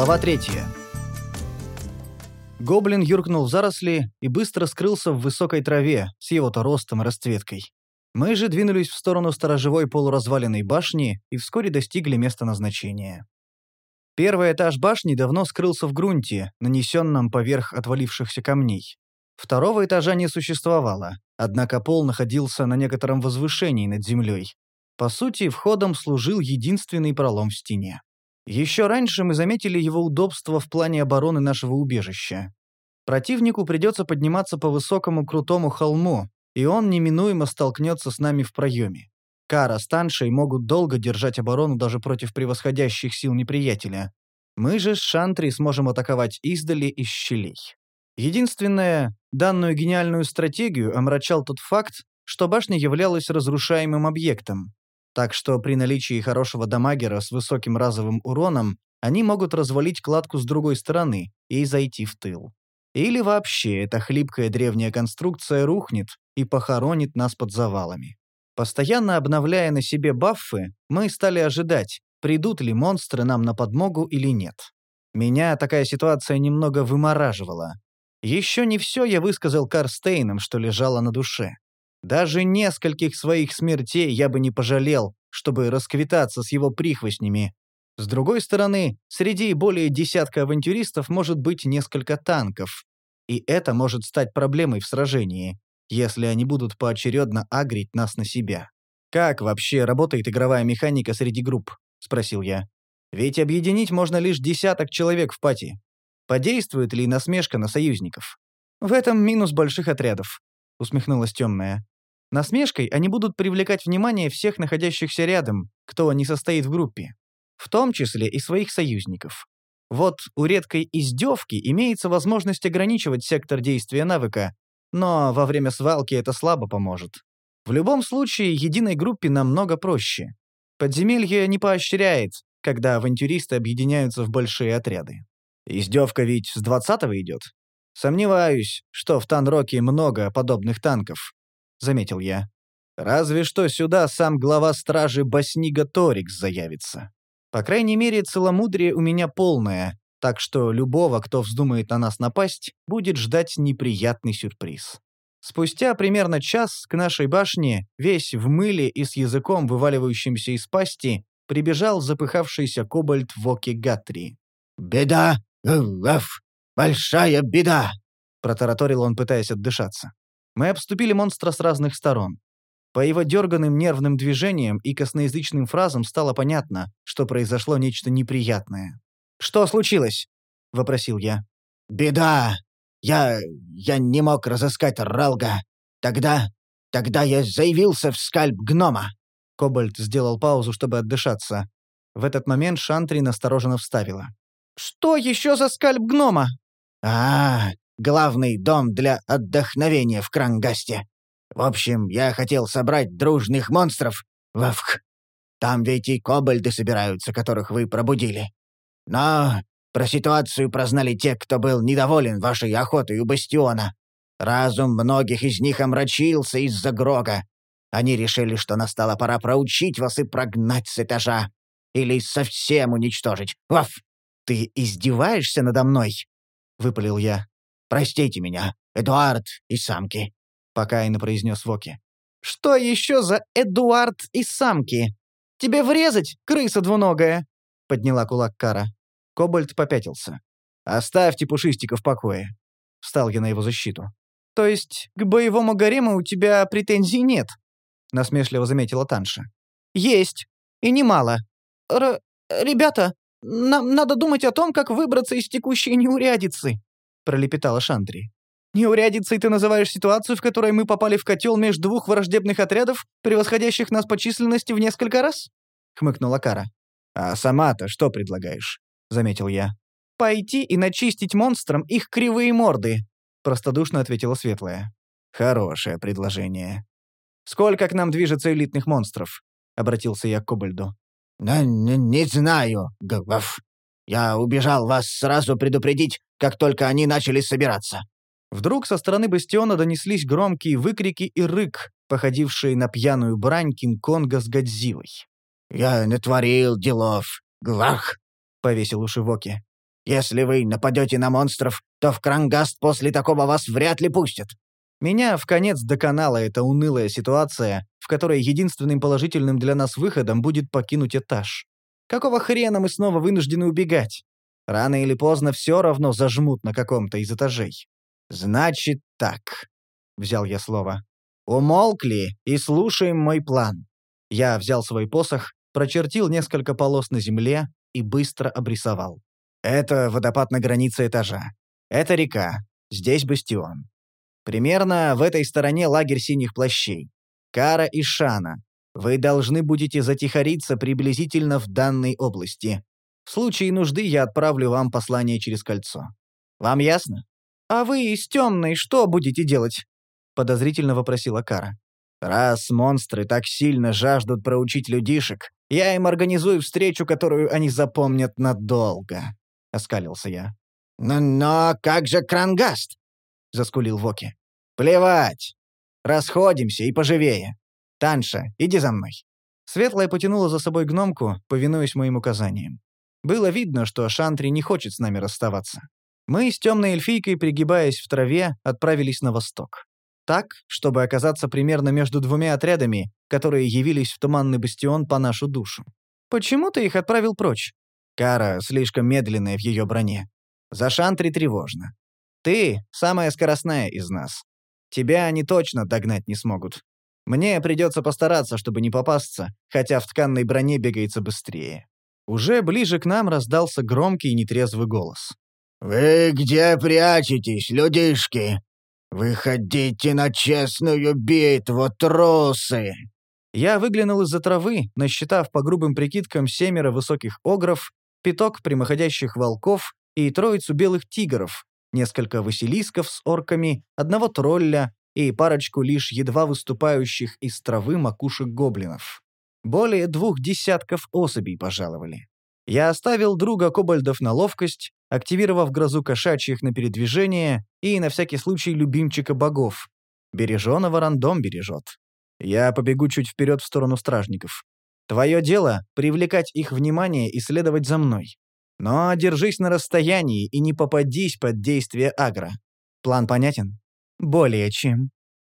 Глава 3. Гоблин юркнул в заросли и быстро скрылся в высокой траве с его-то ростом и расцветкой. Мы же двинулись в сторону сторожевой полуразваленной башни и вскоре достигли места назначения. Первый этаж башни давно скрылся в грунте, нанесенном поверх отвалившихся камней. Второго этажа не существовало, однако пол находился на некотором возвышении над землей. По сути, входом служил единственный пролом в стене. Еще раньше мы заметили его удобство в плане обороны нашего убежища. Противнику придется подниматься по высокому крутому холму, и он неминуемо столкнется с нами в проеме. Кара с Таншей могут долго держать оборону даже против превосходящих сил неприятеля. Мы же с Шантри сможем атаковать издали из щелей. Единственное, данную гениальную стратегию омрачал тот факт, что башня являлась разрушаемым объектом. Так что при наличии хорошего дамагера с высоким разовым уроном они могут развалить кладку с другой стороны и зайти в тыл. Или вообще эта хлипкая древняя конструкция рухнет и похоронит нас под завалами. Постоянно обновляя на себе баффы, мы стали ожидать, придут ли монстры нам на подмогу или нет. Меня такая ситуация немного вымораживала. Еще не все я высказал Карстейнам, что лежало на душе. Даже нескольких своих смертей я бы не пожалел, чтобы расквитаться с его прихвостнями. С другой стороны, среди более десятка авантюристов может быть несколько танков. И это может стать проблемой в сражении, если они будут поочередно агрить нас на себя. «Как вообще работает игровая механика среди групп?» – спросил я. «Ведь объединить можно лишь десяток человек в пати. Подействует ли насмешка на союзников?» «В этом минус больших отрядов», — усмехнулась темная. Насмешкой они будут привлекать внимание всех находящихся рядом, кто не состоит в группе, в том числе и своих союзников. Вот у редкой издевки имеется возможность ограничивать сектор действия навыка, но во время свалки это слабо поможет. В любом случае, единой группе намного проще. Подземелье не поощряет, когда авантюристы объединяются в большие отряды. Издевка ведь с двадцатого идет. Сомневаюсь, что в Танроке много подобных танков. — заметил я. «Разве что сюда сам глава стражи Баснига Торикс заявится. По крайней мере, целомудрие у меня полное, так что любого, кто вздумает на нас напасть, будет ждать неприятный сюрприз». Спустя примерно час к нашей башне, весь в мыле и с языком, вываливающимся из пасти, прибежал запыхавшийся кобальт Воки Гатри. «Беда! Уф! Большая беда!» — протараторил он, пытаясь отдышаться. Мы обступили монстра с разных сторон. По его дерганным нервным движениям и косноязычным фразам стало понятно, что произошло нечто неприятное. «Что случилось?» — вопросил я. «Беда! Я... я не мог разыскать Ралга. Тогда... тогда я заявился в скальп гнома». Кобальт сделал паузу, чтобы отдышаться. В этот момент Шантри настороженно вставила. «Что еще за скальп гнома?» «А, главный дом для отдохновения в Крангасте. В общем, я хотел собрать дружных монстров. Вавх. Там ведь и кобальды собираются, которых вы пробудили. Но про ситуацию прознали те, кто был недоволен вашей охотой у Бастиона. Разум многих из них омрачился из-за Грога. Они решили, что настала пора проучить вас и прогнать с этажа. Или совсем уничтожить. Ваф! «Ты издеваешься надо мной?» — выпалил я. Простите меня, Эдуард и самки», — покаянно произнес Воки. «Что еще за Эдуард и самки? Тебе врезать, крыса двуногая?» — подняла кулак Кара. Кобальт попятился. «Оставьте Пушистика в покое». Встал я на его защиту. «То есть к боевому гарему у тебя претензий нет?» — насмешливо заметила Танша. «Есть. И немало. Р ребята, нам надо думать о том, как выбраться из текущей неурядицы», — пролепетала Шандри. «Неурядицей ты называешь ситуацию, в которой мы попали в котел между двух враждебных отрядов, превосходящих нас по численности в несколько раз?» — хмыкнула Кара. «А сама-то что предлагаешь?» — заметил я. «Пойти и начистить монстрам их кривые морды», — простодушно ответила Светлая. «Хорошее предложение. Сколько к нам движется элитных монстров?» — обратился я к Кобальду. «Да не, не знаю, Гваф. Я убежал вас сразу предупредить, как только они начали собираться». Вдруг со стороны бастиона донеслись громкие выкрики и рык, походившие на пьяную брань Кинг-Конга с Годзиллой. «Я натворил делов, глах!» — повесил уши Воки. Если вы нападете на монстров, то в Крангаст после такого вас вряд ли пустят». Меня в конец доконала эта унылая ситуация, в которой единственным положительным для нас выходом будет покинуть этаж. Какого хрена мы снова вынуждены убегать? Рано или поздно все равно зажмут на каком-то из этажей. Значит так, — взял я слово. Умолкли и слушаем мой план. Я взял свой посох, прочертил несколько полос на земле и быстро обрисовал. Это водопад на границе этажа. Это река. Здесь бастион. Примерно в этой стороне лагерь синих плащей. Кара и Шана. Вы должны будете затихариться приблизительно в данной области. В случае нужды я отправлю вам послание через кольцо. Вам ясно? А вы из темной что будете делать? Подозрительно вопросила Кара. Раз монстры так сильно жаждут проучить людишек, я им организую встречу, которую они запомнят надолго. Оскалился я. «Но, но как же Крангаст?» — заскулил Воки. «Плевать. Расходимся и поживее. Танша, иди за мной». Светлая потянула за собой гномку, повинуясь моим указаниям. Было видно, что Шантри не хочет с нами расставаться. Мы с темной эльфийкой, пригибаясь в траве, отправились на восток. Так, чтобы оказаться примерно между двумя отрядами, которые явились в туманный бастион по нашу душу. Почему ты их отправил прочь? Кара слишком медленная в ее броне. За Шантри тревожно. Ты — самая скоростная из нас. Тебя они точно догнать не смогут. Мне придется постараться, чтобы не попасться, хотя в тканной броне бегается быстрее. Уже ближе к нам раздался громкий и нетрезвый голос. «Вы где прячетесь, людишки? Выходите на честную битву, трусы!» Я выглянул из-за травы, насчитав по грубым прикидкам семеро высоких огров, пяток прямоходящих волков и троицу белых тигров, несколько василисков с орками, одного тролля и парочку лишь едва выступающих из травы макушек гоблинов. Более двух десятков особей пожаловали. Я оставил друга кобальдов на ловкость, активировав грозу кошачьих на передвижение и на всякий случай любимчика богов. Береженого рандом бережет. Я побегу чуть вперед в сторону стражников. Твое дело — привлекать их внимание и следовать за мной. Но держись на расстоянии и не попадись под действие агро. План понятен? Более чем.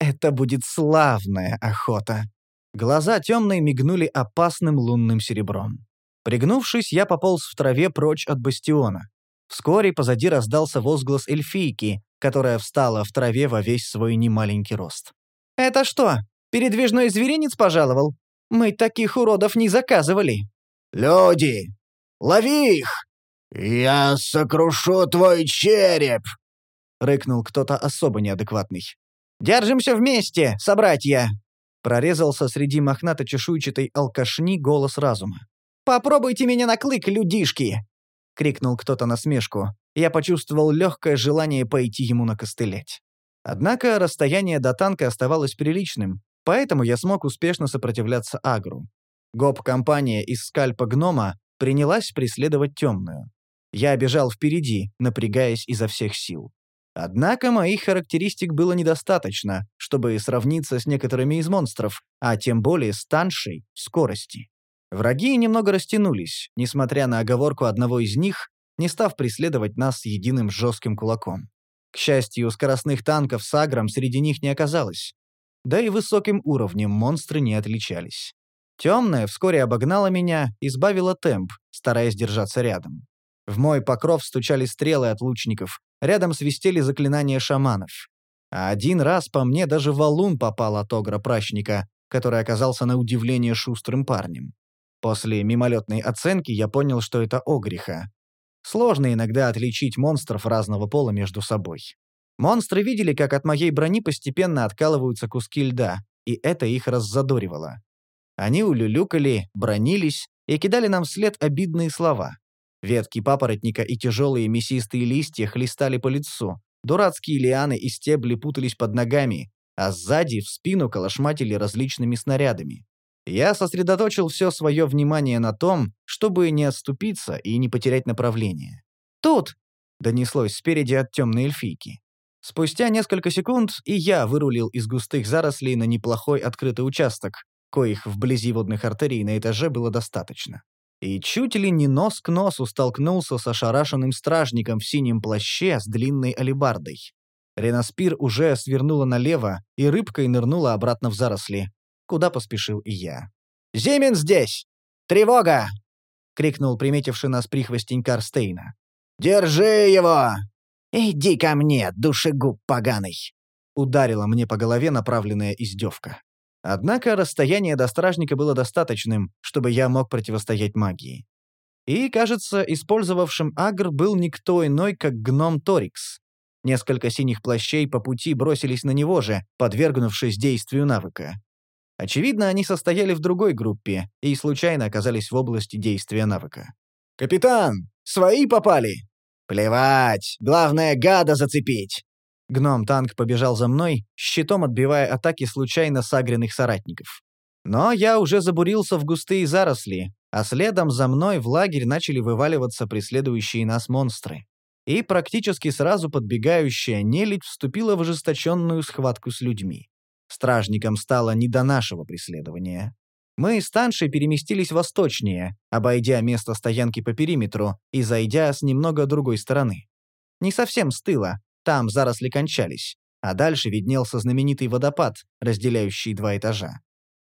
Это будет славная охота. Глаза темные мигнули опасным лунным серебром. Пригнувшись, я пополз в траве прочь от бастиона. Вскоре позади раздался возглас эльфийки, которая встала в траве во весь свой немаленький рост. «Это что, передвижной зверинец пожаловал? Мы таких уродов не заказывали». «Люди, лови их! Я сокрушу твой череп!» — рыкнул кто-то особо неадекватный. «Держимся вместе, собратья!» Прорезался среди мохнато-чешуйчатой алкашни голос разума. «Попробуйте меня на клык, людишки!» — крикнул кто-то на смешку. Я почувствовал легкое желание пойти ему накостылять. Однако расстояние до танка оставалось приличным, поэтому я смог успешно сопротивляться агру. Гоп-компания из скальпа гнома принялась преследовать темную. Я бежал впереди, напрягаясь изо всех сил. Однако моих характеристик было недостаточно, чтобы сравниться с некоторыми из монстров, а тем более с Таншей в скорости. Враги немного растянулись, несмотря на оговорку одного из них, не став преследовать нас единым жестким кулаком. К счастью, скоростных танков с агром среди них не оказалось. Да и высоким уровнем монстры не отличались. Темная вскоре обогнала меня и сбавила темп, стараясь держаться рядом. В мой покров стучали стрелы от лучников, Рядом свистели заклинания шаманов. А один раз по мне даже валун попал от огра-прачника, который оказался на удивление шустрым парнем. После мимолетной оценки я понял, что это огриха. Сложно иногда отличить монстров разного пола между собой. Монстры видели, как от моей брони постепенно откалываются куски льда, и это их раззадоривало. Они улюлюкали, бронились и кидали нам вслед обидные слова. Ветки папоротника и тяжелые мясистые листья хлестали по лицу. Дурацкие лианы и стебли путались под ногами, а сзади в спину колошматили различными снарядами. Я сосредоточил все свое внимание на том, чтобы не отступиться и не потерять направление. «Тут!» — донеслось спереди от темной эльфийки. Спустя несколько секунд и я вырулил из густых зарослей на неплохой открытый участок, коих вблизи водных артерий на этаже было достаточно. И чуть ли не нос к носу столкнулся с ошарашенным стражником в синем плаще с длинной алебардой. Ренаспир уже свернула налево и рыбкой нырнула обратно в заросли, куда поспешил и я. «Зимин здесь! Тревога!» — крикнул приметивший нас прихвостень Карстейна. «Держи его! Иди ко мне, душегуб поганый!» Ударила мне по голове направленная издевка. Однако расстояние до стражника было достаточным, чтобы я мог противостоять магии. И, кажется, использовавшим агр был никто иной, как гном Торикс. Несколько синих плащей по пути бросились на него же, подвергнувшись действию навыка. Очевидно, они состояли в другой группе и случайно оказались в области действия навыка. «Капитан, свои попали!» «Плевать, главное гада зацепить!» Гном-танк побежал за мной, щитом отбивая атаки случайно сагренных соратников. Но я уже забурился в густые заросли, а следом за мной в лагерь начали вываливаться преследующие нас монстры. И практически сразу подбегающая нелядь вступила в ожесточенную схватку с людьми. Стражникам стало не до нашего преследования. Мы с Таншей переместились восточнее, обойдя место стоянки по периметру и зайдя с немного другой стороны. Не совсем с тыла, там заросли кончались, а дальше виднелся знаменитый водопад, разделяющий два этажа.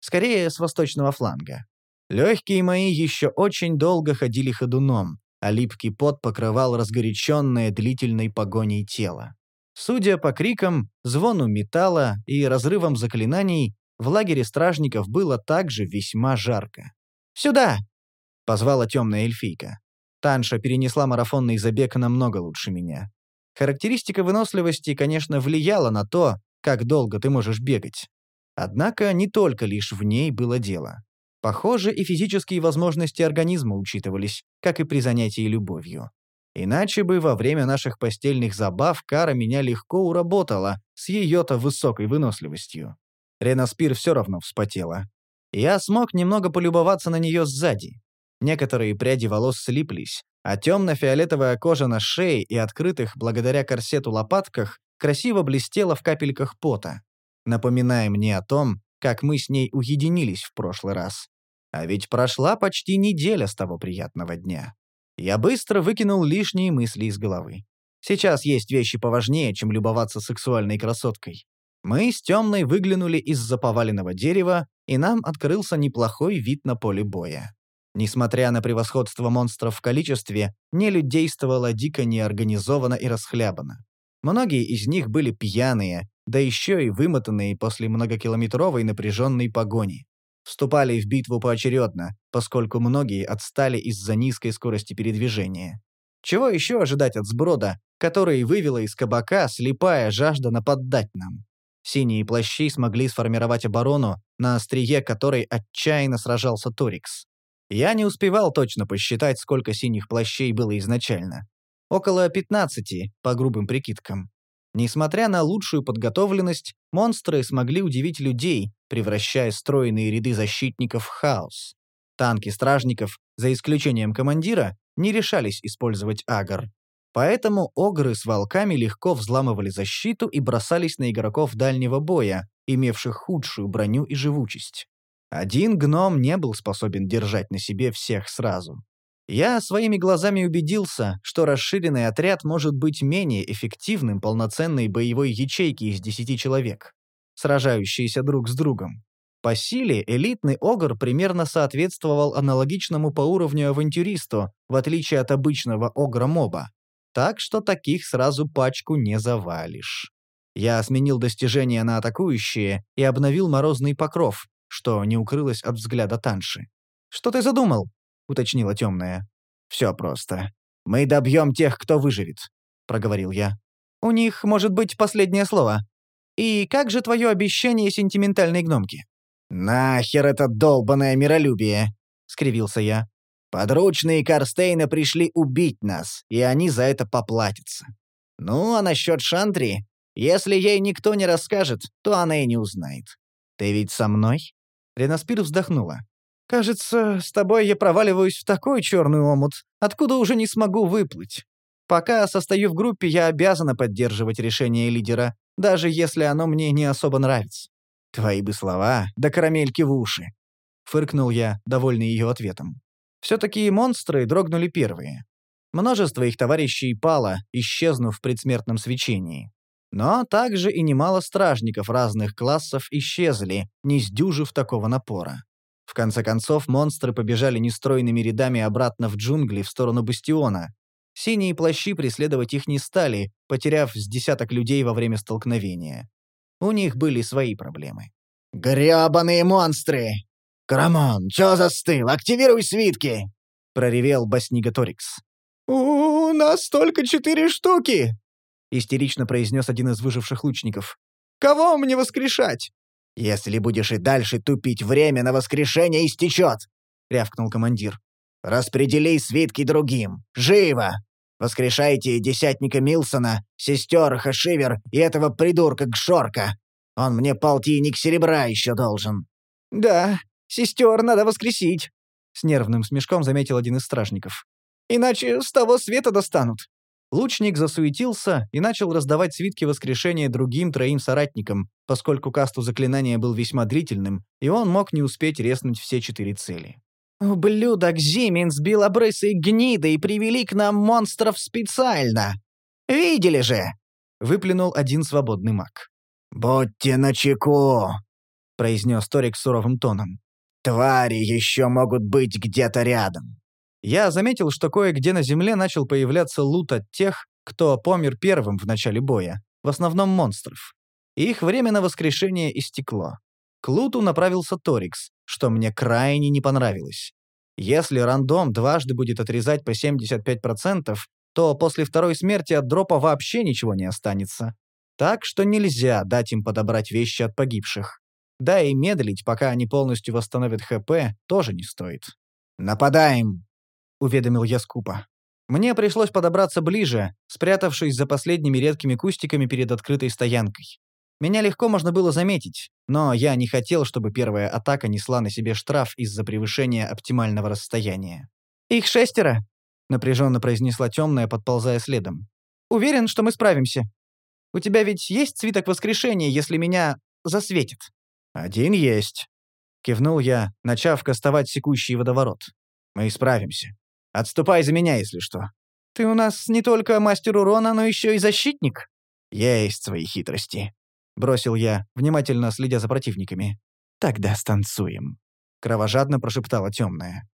Скорее, с восточного фланга. Легкие мои еще очень долго ходили ходуном, а липкий пот покрывал разгоряченное длительной погоней тело. Судя по крикам, звону металла и разрывам заклинаний, в лагере стражников было также весьма жарко. «Сюда!» — позвала темная эльфийка. Танша перенесла марафонный забег намного лучше меня. Характеристика выносливости, конечно, влияла на то, как долго ты можешь бегать. Однако не только лишь в ней было дело. Похоже, и физические возможности организма учитывались, как и при занятии любовью. Иначе бы во время наших постельных забав Кара меня легко уработала с ее-то высокой выносливостью. Ренаспир все равно вспотела. Я смог немного полюбоваться на нее сзади. Некоторые пряди волос слиплись, а темно-фиолетовая кожа на шее и открытых благодаря корсету лопатках красиво блестела в капельках пота, напоминая мне о том, как мы с ней уединились в прошлый раз. А ведь прошла почти неделя с того приятного дня. Я быстро выкинул лишние мысли из головы. Сейчас есть вещи поважнее, чем любоваться сексуальной красоткой. Мы с темной выглянули из-за поваленного дерева, и нам открылся неплохой вид на поле боя. Несмотря на превосходство монстров в количестве, нелюдь действовала дико неорганизованно и расхлябанно. Многие из них были пьяные, да еще и вымотанные после многокилометровой напряженной погони. Вступали в битву поочередно, поскольку многие отстали из-за низкой скорости передвижения. Чего еще ожидать от сброда, который вывела из кабака слепая жажда нападать нам? Синие плащи смогли сформировать оборону, на острие которой отчаянно сражался Торикс. Я не успевал точно посчитать, сколько синих плащей было изначально. Около 15, по грубым прикидкам. Несмотря на лучшую подготовленность, монстры смогли удивить людей, превращая стройные ряды защитников в хаос. Танки стражников, за исключением командира, не решались использовать агр. Поэтому огры с волками легко взламывали защиту и бросались на игроков дальнего боя, имевших худшую броню и живучесть. Один гном не был способен держать на себе всех сразу. Я своими глазами убедился, что расширенный отряд может быть менее эффективным полноценной боевой ячейки из десяти человек, сражающиеся друг с другом. По силе элитный огр примерно соответствовал аналогичному по уровню авантюристу, в отличие от обычного огра-моба. Так что таких сразу пачку не завалишь. Я сменил достижения на атакующие и обновил морозный покров, что не укрылось от взгляда Танши. «Что ты задумал?» — уточнила темная. «Все просто. Мы добьем тех, кто выживет», — проговорил я. «У них может быть последнее слово. И как же твое обещание сентиментальной гномки?» «Нахер это долбанное миролюбие!» — скривился я. «Подручные Карстейна пришли убить нас, и они за это поплатятся. Ну, а насчет Шантри, если ей никто не расскажет, то она и не узнает. Ты ведь со мной?» Ренаспир вздохнула. «Кажется, с тобой я проваливаюсь в такой черный омут, откуда уже не смогу выплыть. Пока состою в группе, я обязана поддерживать решение лидера, даже если оно мне не особо нравится». «Твои бы слова, да карамельки в уши!» — фыркнул я, довольный ее ответом. Все-таки монстры дрогнули первые. Множество их товарищей пало, исчезнув в предсмертном свечении. Но также и немало стражников разных классов исчезли, не сдюжив такого напора. В конце концов, монстры побежали нестройными рядами обратно в джунгли в сторону бастиона. Синие плащи преследовать их не стали, потеряв с десяток людей во время столкновения. У них были свои проблемы. «Грёбаные монстры! Карамон, чё застыл? Активируй свитки!» — проревел Баснига Торикс. «У нас только четыре штуки!» — истерично произнес один из выживших лучников. «Кого мне воскрешать?» «Если будешь и дальше тупить, время на воскрешение истечет!» — рявкнул командир. «Распредели свитки другим! Живо! Воскрешайте десятника Милсона, сестер Хашивер и этого придурка Гшорка. Он мне полтинник серебра еще должен». «Да, сестер надо воскресить», — с нервным смешком заметил один из стражников. Иначе с того света достанут». Лучник засуетился и начал раздавать свитки воскрешения другим троим соратникам, поскольку касту заклинания был весьма длительным, и он мог не успеть резнуть все четыре цели. «Ублюдок Зимин с белобрысой гнидой привели к нам монстров специально! Видели же!» — выплюнул один свободный маг. «Будьте начеку!» — произнес Торик суровым тоном. «Твари еще могут быть где-то рядом!» Я заметил, что кое-где на земле начал появляться лут от тех, кто помер первым в начале боя, в основном монстров. Их время на воскрешение истекло. К луту направился Торикс, что мне крайне не понравилось. Если рандом дважды будет отрезать по 75%, то после второй смерти от дропа вообще ничего не останется. Так что нельзя дать им подобрать вещи от погибших. Да и медлить, пока они полностью восстановят ХП, тоже не стоит. «Нападаем!» Уведомил я скупо. Мне пришлось подобраться ближе, спрятавшись за последними редкими кустиками перед открытой стоянкой. Меня легко можно было заметить, но я не хотел, чтобы первая атака несла на себе штраф из-за превышения оптимального расстояния. «Их шестеро», — напряженно произнесла темная, подползая следом. «Уверен, что мы справимся. У тебя ведь есть свиток воскрешения, если меня засветит?» «Один есть», — кивнул я, начав кастовать секущий водоворот. «Мы справимся». Отступай за меня, если что. Ты у нас не только мастер урона, но еще и защитник. Есть свои хитрости. Бросил я, внимательно следя за противниками. Тогда станцуем. Кровожадно прошептала темная.